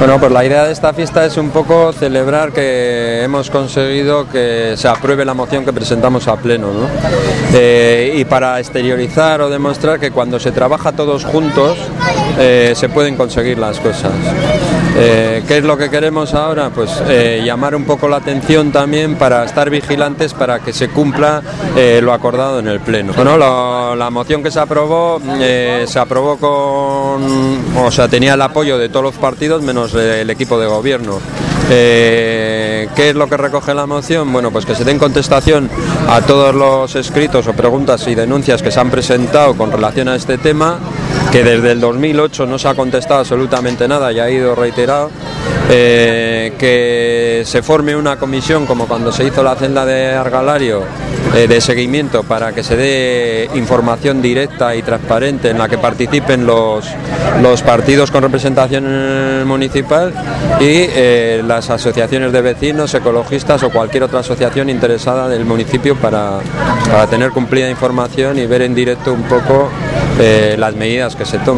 Bueno, pues la idea de esta fiesta es un poco celebrar que hemos conseguido que se apruebe la moción que presentamos a pleno, ¿no? Eh, y para exteriorizar o demostrar que cuando se trabaja todos juntos eh, se pueden conseguir las cosas. Eh, ¿Qué es lo que queremos ahora? Pues llamar un poco la atención también para estar vigilantes para que se cumpla lo acordado en el Pleno. Bueno, lo- la moción que se aprobó se aprobó con, o sea, tenía el apoyo de todos los partidos menos el equipo de gobierno. Eh, ¿Qué es lo que recoge la moción? Bueno, pues que se den contestación a todos los escritos o preguntas y denuncias que se han presentado con relación a este tema, que desde el 2008 no se ha contestado absolutamente nada y ha ido reiterado. Eh, se forme una comisión como cuando se hizo la celda de Argalario eh, de seguimiento para que se dé información directa y transparente en la que participen los, los partidos con representación municipal y eh, las asociaciones de vecinos, ecologistas o cualquier otra asociación interesada del municipio para, para tener cumplida información y ver en directo un poco eh, las medidas que se toman.